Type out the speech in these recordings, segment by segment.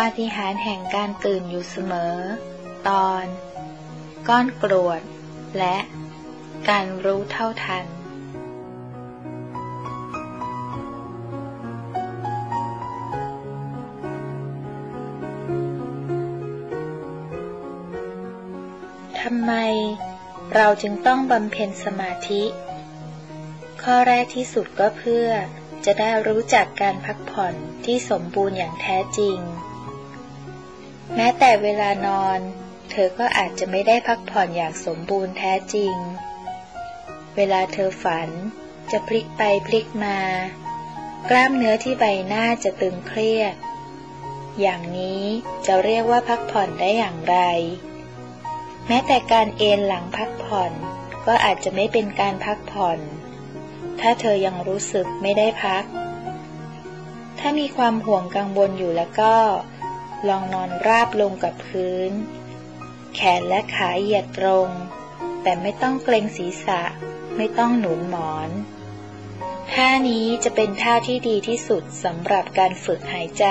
ปาฏิหาริย์แห่งการตื่นอยู่เสมอ ตอน ก้อนกรวด และการรู้เท่าทัน ทำไมเราจึงต้องบำเพ็ญสมาธิ ข้อแรกที่สุดก็เพื่อจะได้รู้จักการพักผ่อนที่สมบูรณ์อย่างแท้จริง แม้แต่เวลานอน เธอก็อาจจะไม่ได้พักผ่อนอย่างสมบูรณ์แท้จริง เวลาเธอฝันจะพลิกไปพลิกมา กล้ามเนื้อที่ใบหน้าจะตึงเครียด อย่างนี้จะเรียกว่าพักผ่อนได้อย่างไร แม้แต่การเอนหลังพักผ่อน ก็อาจจะไม่เป็นการพักผ่อน ถ้าเธอยังรู้สึกไม่ได้พัก ถ้ามีความห่วงกังวลอยู่แล้วก็ ลองนอนราบลงกับพื้น แขนและขาเหยียดตรง แต่ไม่ต้องเกรงศีรษะ ไม่ต้องหนุนหมอน ท่านี้จะเป็นท่าที่ดีที่สุดสำหรับการฝึกหายใจ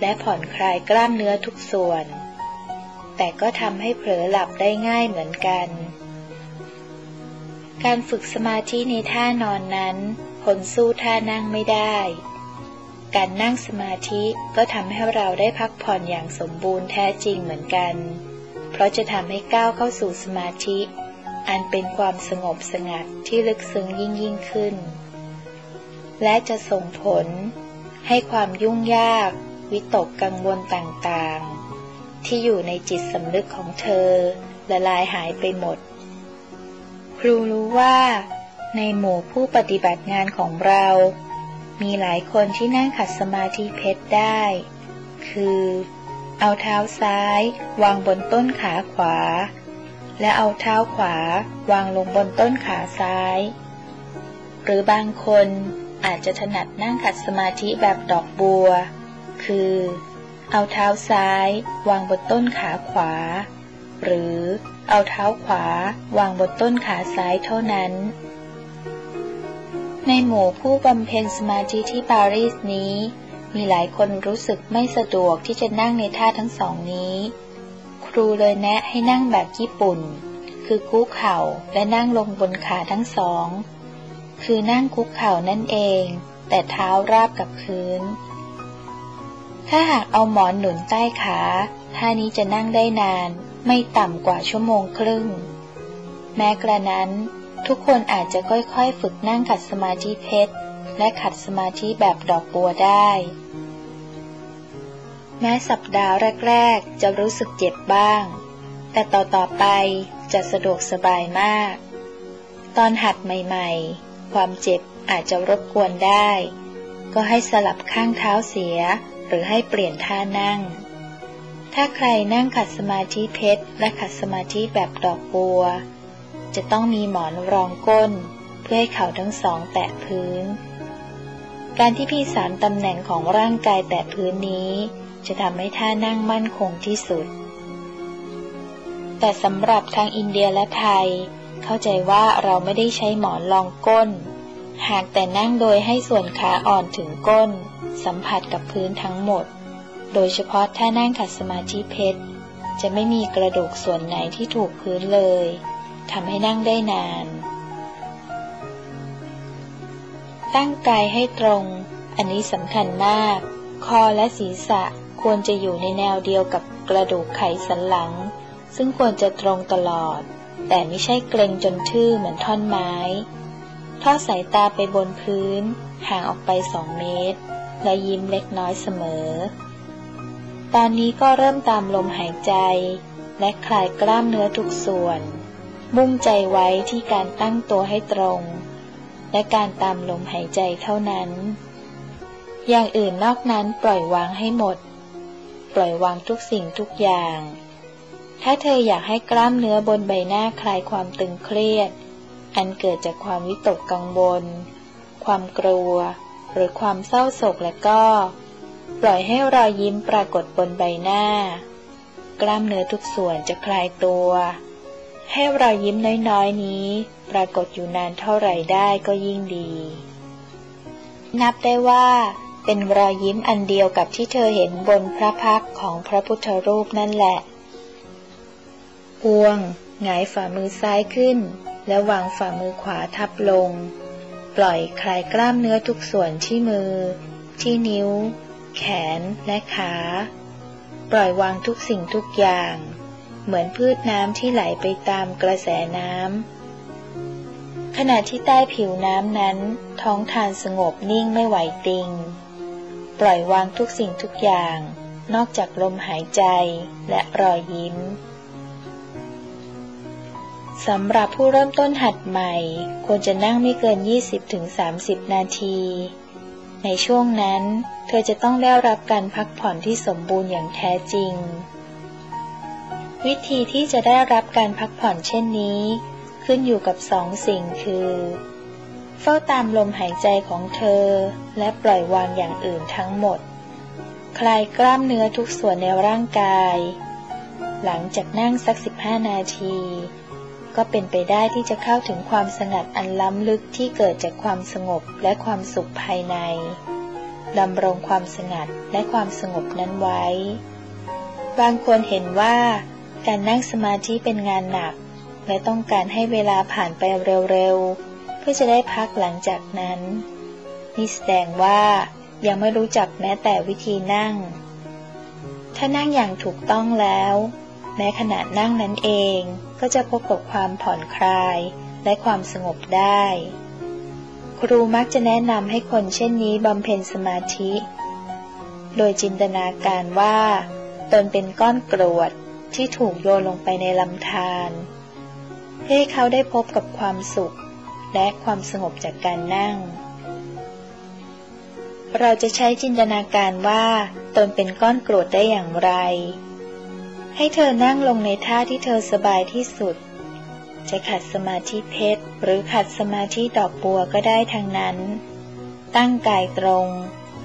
และผ่อนคลายกล้ามเนื้อทุกส่วน แต่ก็ทำให้เผลอหลับได้ง่ายเหมือนกัน การฝึกสมาธิในท่านอนนั้นคนสู้ท่านั่งไม่ได้ การนั่งสมาธิก็ทำให้เราได้พักผ่อนอย่างสมบูรณ์แท้จริงเหมือนกัน เพราะจะทำให้ก้าวเข้าสู่สมาธิ อันเป็นความสงบสงัดที่ลึกซึ้งยิ่งยิ่งขึ้น และจะส่งผล ให้ความยุ่งยาก วิตกกังวลต่างๆ ที่อยู่ในจิตสำนึกของเธอละลายหายไปหมด ครูรู้ว่า ในหมู่ผู้ปฏิบัติงานของเรา มีหลายคนที่นั่งขัดสมาธิเพชรได้ คือ เอาเท้าซ้าย วางบนต้นขาขวา และเอาเท้าขวา วางลงบนต้นขาซ้าย หรือบางคนอาจจะถนัดนั่งขัดสมาธิแบบดอกบัว คือ เอาเท้าซ้าย วางบนต้นขาขวา หรือเอาเท้าขวา วางบนต้นขาซ้ายเท่านั้น ในหมู่ผู้บำเพ็ญสมาธิที่ปารีสนี้ มีหลายคนรู้สึกไม่สะดวกที่จะนั่งในท่าทั้งสองนี้ ครูเลยแนะให้นั่งแบบญี่ปุ่น คือคุกเข่าและนั่งลงบนขาทั้งสอง คือนั่งคุกเข่านั่นเอง แต่เท้าราบกับพื้น ถ้าหากเอาหมอนหนุนใต้ขาท่านี้จะนั่งได้นานไม่ต่ำกว่าชั่วโมงครึ่ง แม้กระนั้น ทุกคนอาจจะค่อยๆ ฝึกนั่งขัดสมาธิเพชร และขัดสมาธิแบบดอกบัวได้ แม้สัปดาห์แรกๆ จะรู้สึกเจ็บบ้าง แต่ต่อๆไปจะสะดวกสบายมาก ตอนหัดใหม่ๆ ความเจ็บอาจจะรบกวนได้ ก็ให้สลับข้างเท้าเสีย หรือให้เปลี่ยนท่านั่ง ถ้าใครนั่งขัดสมาธิเพชร และขัดสมาธิแบบดอกบัว จะต้องมีหมอนรองก้น เพื่อให้เข่าทั้งสองแตะพื้น การที่พี่สามตำแหน่งของร่างกายแตะพื้นนี้ จะทำให้ท่านั่งมั่นคงที่สุด แต่สำหรับทางอินเดียและไทย เข้าใจว่าเราไม่ได้ใช้หมอนรองก้น หากแต่นั่งโดยให้ส่วนขาอ่อนถึงก้น สัมผัสกับพื้นทั้งหมด โดยเฉพาะถ้านั่งขัดสมาธิเพชรจะไม่มีกระดูกส่วนไหนที่ถูกพื้นเลย ทำให้นั่งได้นาน ตั้งกายให้ตรง อันนี้สำคัญมาก คอและศีรษะควรจะอยู่ในแนวเดียวกับกระดูกไขสันหลัง ซึ่งควรจะตรงตลอด แต่ไม่ใช่เกรงจนทื่อเหมือนท่อนไม้ ทอดสายตาไปบนพื้น ห่างออกไปสองเมตร และยิ้มเล็กน้อยเสมอ ตอนนี้ก็เริ่มตามลมหายใจ และคลายกล้ามเนื้อทุกส่วน มุ่งใจไว้ที่การตั้งตัวให้ตรง และการตามลมหายใจเท่านั้น อย่างอื่นนอกนั้นปล่อยวางให้หมด ปล่อยวางทุกสิ่งทุกอย่าง ถ้าเธออยากให้กล้ามเนื้อบนใบหน้าคลายความตึงเครียด อันเกิดจากความวิตกกังวล ความกลัว หรือความเศร้าโศกและก็ ปล่อยให้รอยยิ้มปรากฏบนใบหน้า กล้ามเนื้อทุกส่วนจะคลายตัว ให้รอยยิ้มน้อยๆนี้ ปรากฏอยู่นานเท่าไหร่ได้ก็ยิ่งดี นับได้ว่า เป็นรอยยิ้มอันเดียวกับที่เธอเห็นบนพระพักของพระพุทธรูปนั่นแหละพวงหงายฝ่ามือซ้ายขึ้น แล้ววางฝ่ามือขวาทับลง ปล่อยคลายกล้ามเนื้อทุกส่วนที่มือ ที่นิ้ว แขนและขา ปล่อยวางทุกสิ่งทุกอย่าง เหมือนพืชน้ำที่ไหลไปตามกระแสน้ำ ขณะที่ใต้ผิวน้ำนั้น ท้องทานสงบนิ่งไม่ไหวติง ปล่อยวางทุกสิ่งทุกอย่าง นอกจากลมหายใจและรอยยิ้มสำหรับผู้เริ่มต้นหัดใหม่ ควรจะนั่งไม่เกิน 20-30 นาที ในช่วงนั้น เธอจะต้องได้รับการพักผ่อนที่สมบูรณ์อย่างแท้จริง วิธีที่จะได้รับการพักผ่อนเช่นนี้ ขึ้นอยู่กับสองสิ่งคือ เฝ้าตามลมหายใจของเธอ และปล่อยวางอย่างอื่นทั้งหมด คลายกล้ามเนื้อทุกส่วนในร่างกาย หลังจากนั่งสัก 15 นาที ก็เป็นไปได้ที่จะเข้าถึงความสงัดอันล้ำลึกที่เกิดจากความสงบและความสุขภายในดำรงความสงัดและความสงบนั้นไว้ บางคนเห็นว่า การนั่งสมาธิเป็นงานหนัก และต้องการให้เวลาผ่านไปเร็วๆ เพื่อจะได้พักหลังจากนั้น นี่แสดงว่ายังไม่รู้จักแม้แต่วิธีนั่ง ถ้านั่งอย่างถูกต้องแล้ว แม้ขณะนั่งนั้นเองก็จะพบกับความผ่อนคลายและความสงบได้ ครูมักจะแนะนำให้คนเช่นนี้บำเพ็ญสมาธิ โดยจินตนาการว่า ตนเป็นก้อนกรวด ที่ถูกโยนลงไปในลำธารเพื่อให้เขาได้พบกับความสุข และความสงบจากการนั่ง เราจะใช้จินตนาการว่าตนเป็นก้อนกรวดได้อย่างไร ให้เธอนั่งลงในท่าที่เธอสบายที่สุด จะขัดสมาธิเพชร หรือขัดสมาธิดอกบัวก็ได้ทั้งนั้น ตั้งกายตรง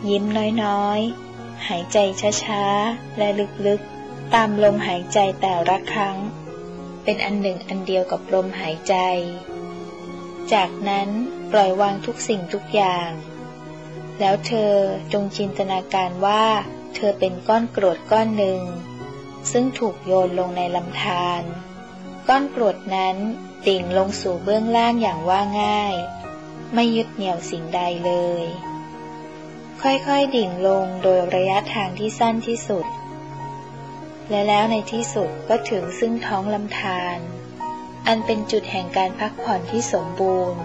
ยิ้มน้อยๆ หายใจช้าๆ และลึกๆ ตามลมหายใจแต่ละครั้ง เป็นอันหนึ่งอันเดียวกับลมหายใจ จากนั้นปล่อยวางทุกสิ่งทุกอย่าง แล้วเธอจงจินตนาการว่า เธอเป็นก้อนกรวดก้อนหนึ่ง ซึ่งถูกโยนลงในลำธารก้อนกรวดนั้นติ่งลงสู่เบื้องล่างอย่างว่าง่าย ไม่ยึดเหนี่ยวสิ่งใดเลย ค่อยๆดิ่งลงโดยระยะทางที่สั้นที่สุด และแล้วในที่สุดก็ถึงซึ่งท้องลำธารอันเป็นจุดแห่งการพักผ่อนที่สมบูรณ์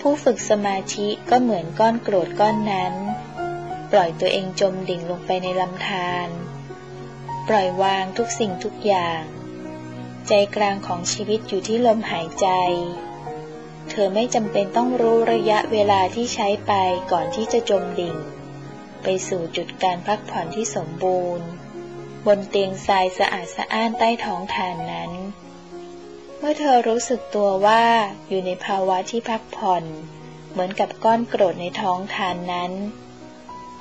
ผู้ฝึกสมาธิก็เหมือนก้อนกรวดก้อนนั้น ปล่อยตัวเองจมดิ่งลงไปในลำธารปล่อยวางทุกสิ่งทุกอย่าง ใจกลางของชีวิตอยู่ที่ลมหายใจ เธอไม่จำเป็นต้องรู้ระยะเวลาที่ใช้ไปก่อนที่จะจมดิ่ง ไปสู่จุดการพักผ่อนที่สมบูรณ์ บนเตียงทรายสะอาดสะอ้านใต้ท้องทานนั้น เมื่อเธอรู้สึกตัวว่าอยู่ในภาวะที่พักผ่อน เหมือนกับก้อนกรดในท้องทานนั้น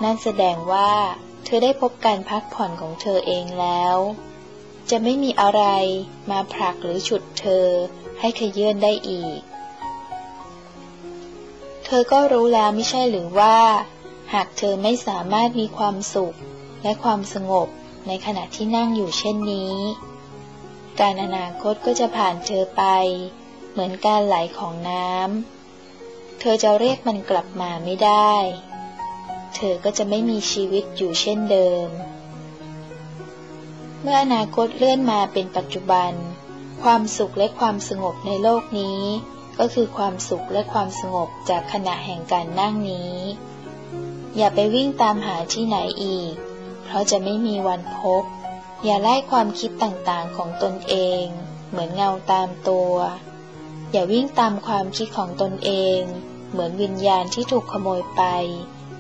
นั่นแสดงว่าเธอได้พบการพักผ่อนของเธอเองแล้ว จะไม่มีอะไรมาผลักหรือฉุดเธอให้ขยื่นได้อีก เธอก็รู้แล้วไม่ใช่หรือว่า หากเธอไม่สามารถมีความสุขและความสงบ ในขณะที่นั่งอยู่เช่นนี้ การอนาคตก็จะผ่านเธอไป เหมือนการไหลของน้ำ เธอจะเรียกมันกลับมาไม่ได้ เธอก็จะไม่มีชีวิตอยู่เช่นเดิม เมื่ออนาคตเลื่อนมาเป็นปัจจุบัน ความสุขและความสงบในโลกนี้ ก็คือความสุขและความสงบจากขณะแห่งการนั่งนี้ อย่าไปวิ่งตามหาที่ไหนอีก ราะจะไม่มีวันพบ อย่าไล่ความคิดต่างๆของตนเอง เหมือนเงาตามตัว อย่าวิ่งตามความคิดของตนเอง เหมือนวิญญาณที่ถูกขโมยไป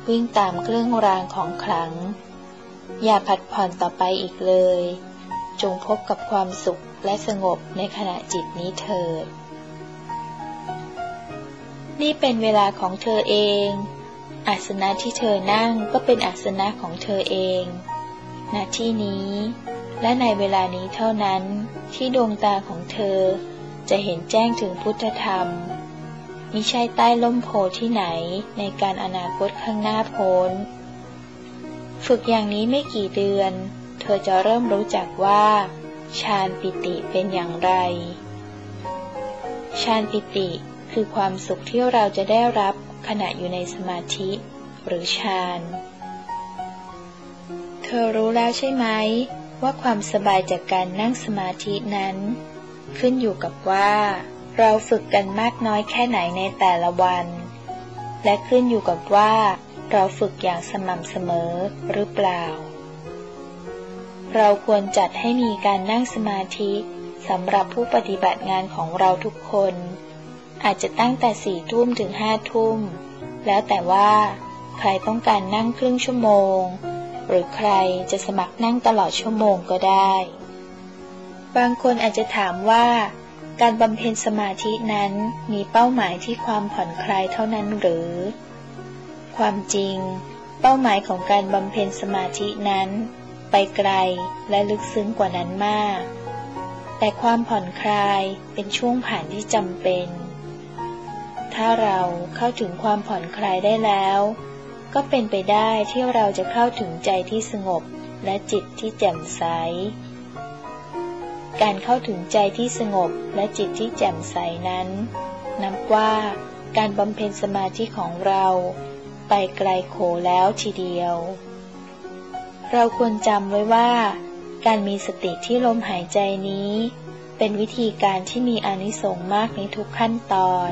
วิ่งตามเครื่องรางของขลัง อย่าผัดผ่อนต่อไปอีกเลย จงพบกับความสุขและสงบในขณะจิตนี้เถิด นี่เป็นเวลาของเธอเอง อาสนะที่เธอนั่งก็เป็นอาสนะของเธอเอง ณ ที่นี้ และในเวลานี้เท่านั้นที่ดวงตาของเธอจะเห็นแจ้งถึงพุทธธรรม มิใช่ใต้ล่มโพที่ไหนในการอนาคตข้างหน้าพ้น ฝึกอย่างนี้ไม่กี่เดือน เธอจะเริ่มรู้จักว่าฌานปิติเป็นอย่างไรฌานปิติคือความสุขที่เราจะได้รับ ขณะอยู่ในสมาธิ หรือฌาน เธอรู้แล้วใช่ไหม ว่าความสบายจากการนั่งสมาธินั้น ขึ้นอยู่กับว่า เราฝึกกันมากน้อยแค่ไหนในแต่ละวัน และขึ้นอยู่กับว่า เราฝึกอย่างสม่ำเสมอหรือเปล่า เราควรจัดให้มีการนั่งสมาธิสำหรับผู้ปฏิบัติงานของเราทุกคน อาจจะตั้งแต่สี่ทุ่มถึงห้าทุ่ม แล้วแต่ว่า ใครต้องการนั่งครึ่งชั่วโมง หรือใครจะสมัครนั่งตลอดชั่วโมงก็ได้ บางคนอาจจะถามว่า การบำเพ็ญสมาธินั้นมีเป้าหมายที่ความผ่อนคลายเท่านั้นหรือ ความจริง เป้าหมายของการบำเพ็ญสมาธินั้น ไปไกลและลึกซึ้งกว่านั้นมาก แต่ความผ่อนคลายเป็นช่วงผ่านที่จำเป็น ถ้าเราเข้าถึงความผ่อนคลายได้แล้ว ก็เป็นไปได้ที่เราจะเข้าถึงใจที่สงบและจิตที่แจ่มใส การเข้าถึงใจที่สงบและจิตที่แจ่มใสนั้น นับว่าการบำเพ็ญสมาธิของเราไปไกลโขแล้วทีเดียว เราควรจำไว้ว่า การมีสติที่ลมหายใจนี้ เป็นวิธีการที่มีอนิสงส์มากในทุกขั้นตอน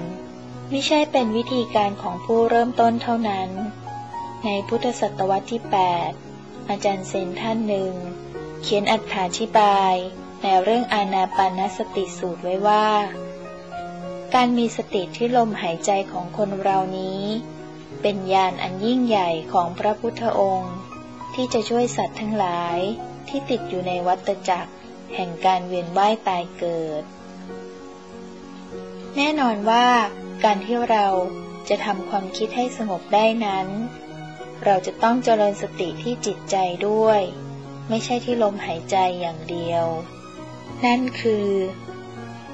ไม่ใช่เป็นวิธีการของผู้เริ่มต้นเท่านั้น ในพุทธศตวรรษที่ 8 อาจารย์เซนท่านหนึ่ง เขียนอัถาธิบายในเรื่องอานาปานสติสูตรไว้ว่า การมีสติที่ลมหายใจของคนเรานี้ เป็นญาณอันยิ่งใหญ่ของพระพุทธองค์ ที่จะช่วยสัตว์ทั้งหลายที่ติดอยู่ในวัฏจักร แห่งการเวียนว่ายตายเกิด แน่นอนว่า การที่เราจะทำความคิดให้สงบได้นั้น เราจะต้องเจริญสติที่จิตใจด้วย ไม่ใช่ที่ลมหายใจอย่างเดียว นั่นคือ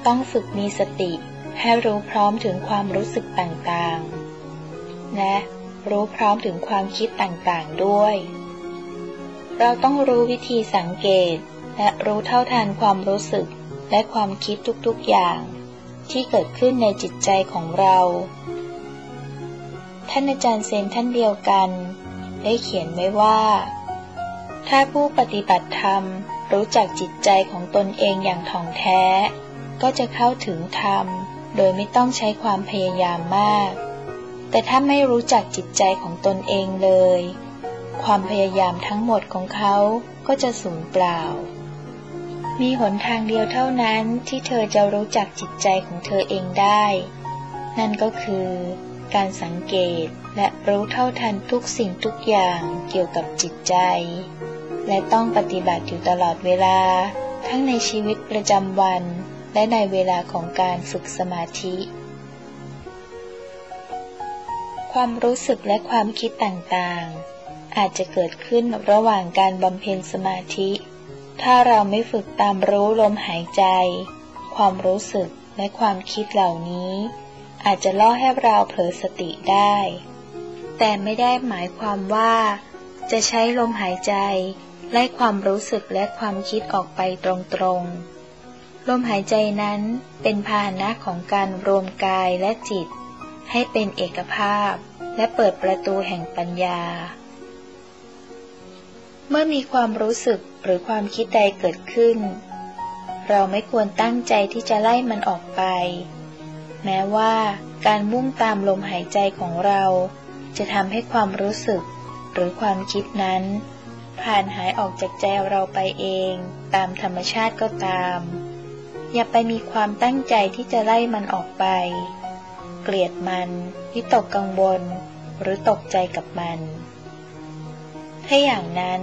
ต้องฝึกมีสติให้รู้พร้อมถึงความรู้สึกต่างๆ และรู้พร้อมถึงความคิดต่างๆด้วย เราต้องรู้วิธีสังเกต และรู้เท่าทันความรู้สึกและความคิดทุกๆอย่าง ที่เกิดขึ้นในจิตใจของเรา ท่านอาจารย์เซนท่านเดียวกัน ได้เขียนไว้ว่า ถ้าผู้ปฏิบัติธรรมรู้จักจิตใจของตนเองอย่างถ่องแท้ ก็จะเข้าถึงธรรม โดยไม่ต้องใช้ความพยายามมาก แต่ถ้าไม่รู้จักจิตใจของตนเองเลย ความพยายามทั้งหมดของเขาก็จะสูญเปล่า มีหนทางเดียวเท่านั้นที่เธอจะรู้จักจิตใจของเธอเองได้ นั่นก็คือ การสังเกตและรู้เท่าทันทุกสิ่งทุกอย่างเกี่ยวกับจิตใจ และต้องปฏิบัติอยู่ตลอดเวลา ทั้งในชีวิตประจำวัน และในเวลาของการฝึกสมาธิ ความรู้สึกและความคิดต่างๆ อาจจะเกิดขึ้นระหว่างการบำเพ็ญสมาธิ ถ้าเราไม่ฝึกตามรู้ลมหายใจ ความรู้สึกและความคิดเหล่านี้ อาจจะล่อให้เราเผลอสติได้ แต่ไม่ได้หมายความว่า จะใช้ลมหายใจ ไล่ความรู้สึกและความคิดออกไปตรงๆ ลมหายใจนั้นเป็นพาหนะของการรวมกายและจิต ให้เป็นเอกภาพ และเปิดประตูแห่งปัญญา เมื่อมีความรู้สึกหรือความคิดใดเกิดขึ้น เราไม่ควรตั้งใจที่จะไล่มันออกไป แม้ว่าการมุ่งตามลมหายใจของเรา จะทำให้ความรู้สึกหรือความคิดนั้น ผ่านหายออกจากใจเราไปเองตามธรรมชาติก็ตาม อย่าไปมีความตั้งใจที่จะไล่มันออกไป เกลียดมันวิตกกังวลหรือตกใจกับมัน ถ้าอย่างนั้น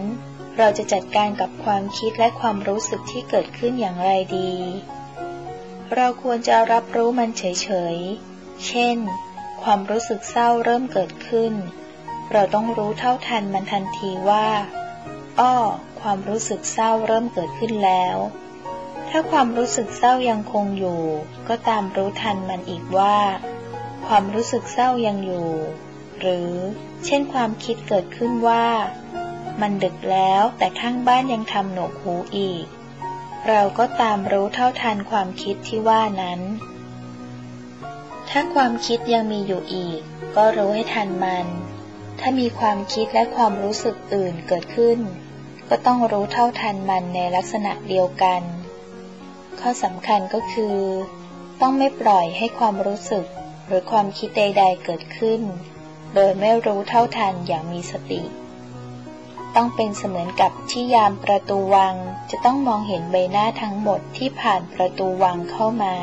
เราจะจัดการกับความคิดและความรู้สึกที่เกิดขึ้นอย่างไรดี เราควรจะรับรู้มันเฉยๆ เช่น ความรู้สึกเศร้าเริ่มเกิดขึ้น เราต้องรู้เท่าทันมันทันทีว่า อ้อ ความรู้สึกเศร้าเริ่มเกิดขึ้นแล้ว ถ้าความรู้สึกเศร้ายังคงอยู่ ก็ตามรู้ทันมันอีกว่า ความรู้สึกเศร้ายังอยู่ หรือ เช่นความคิดเกิดขึ้นว่า มันดึกแล้วแต่ข้างบ้านยังทำหนวกหูอีก เราก็ตามรู้เท่าทันความคิดที่ว่านั้น ถ้าความคิดยังมีอยู่อีก ก็รู้ให้ทันมัน ถ้ามีความคิดและความรู้สึกอื่นเกิดขึ้น ก็ต้องรู้เท่าทันมันในลักษณะเดียวกัน ข้อสำคัญก็คือ ต้องไม่ปล่อยให้ความรู้สึกหรือความคิดใด ๆ เกิดขึ้น โดยไม่รู้เท่าทันอย่างมีสติ ต้องเป็นเสมือนกับที่ยามประตูวัง จะต้องมองเห็นใบหน้าทั้งหมดที่ผ่านประตูวังเข้ามา